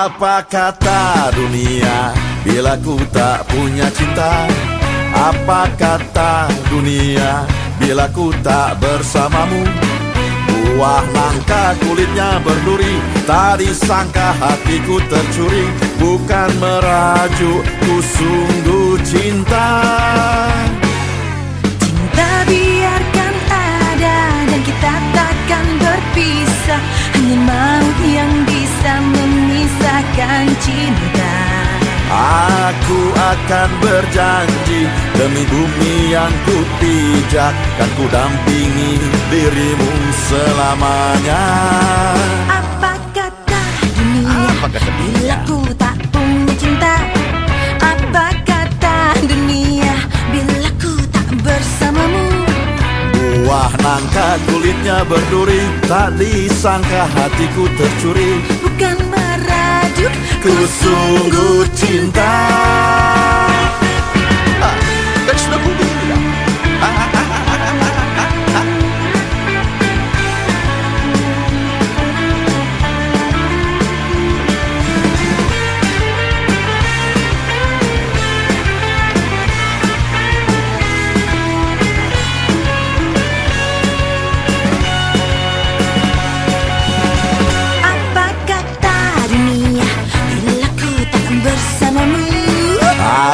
Apa kata dunia bila ku tak punya cinta? Apa kata dunia bila ku tak bersamamu? Buah nangka kulitnya berduri Tak disangka hatiku tercuri Bukan merajuk ku sungguh Cinta cinta Aku akan berjanji demi bumi yang ku pijak Kan ku dampingi dirimu selamanya. Apa kata dunia? Apa kata dunia? Bila ku tak punya cinta Apa kata dunia? Bila ku tak bersamamu? Buah nangka kulitnya berduri Tak disangka hatiku tercuri. Bukan Ku sungguh cinta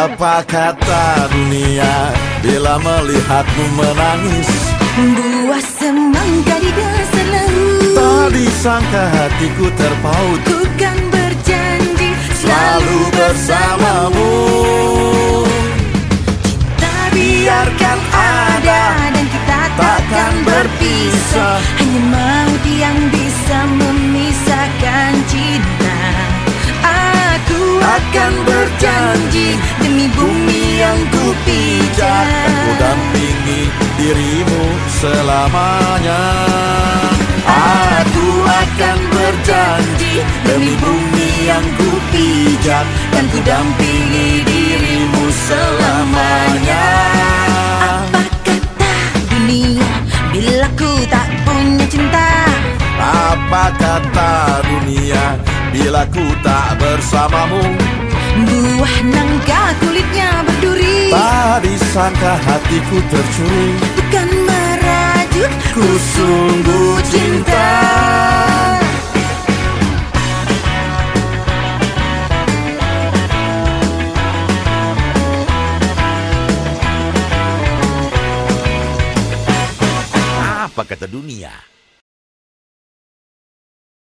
Apa kata dunia Bila melihatmu menangis? Buah semangka di dasar laut Tak disangka hatiku terpaut. Ku kan berjanji Selalu bersamamu. Tak biarkan ada dan kita takkan berpisah. Hanya maut yang bisa yang ku Pijak dan ku pijak dampingi dirimu selamanya. Aku akan berjanji demi bumi yang ku pijak Dan ku dampingi dirimu selamanya. Apa kata dunia bila ku tak punya cinta? Apa kata dunia bila ku tak bersamamu? Buah Tak disangka hatiku tercuri Bukan merajuk Ku sungguh cinta Apa kata dunia?